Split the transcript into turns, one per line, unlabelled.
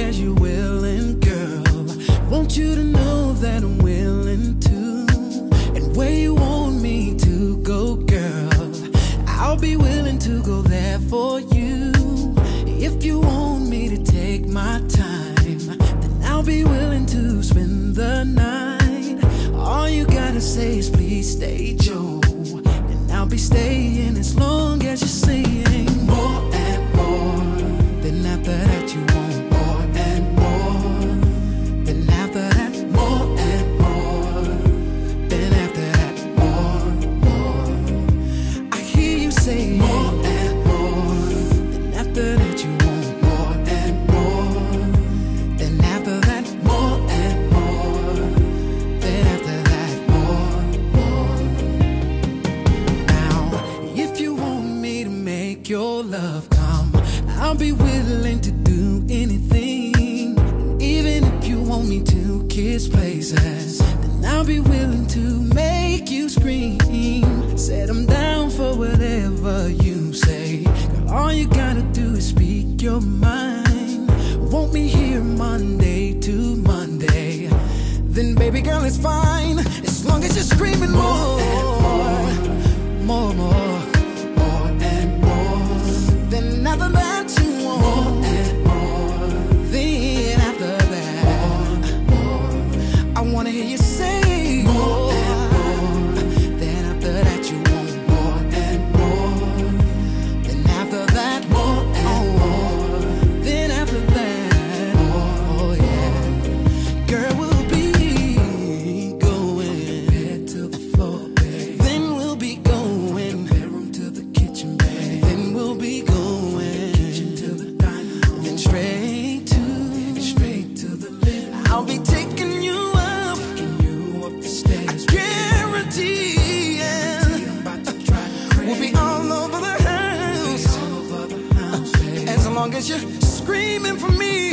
as you're willing, girl. Want you to know that I'm willing to. And where you want me to go, girl, I'll be willing to go there for you. If you want me to take my time, then I'll be willing to spend the night. All you gotta say is please stay, Joe. And I'll be staying as long as you're saying say more and more. Then after that, you want more and more. Then after that, more and more. Then after that, more, more. Now, if you want me to make your love come, I'll be willing to do anything. Your mind. Want me here Monday to Monday. Then baby girl, it's fine. As long as you're screaming more, as you're screaming for me,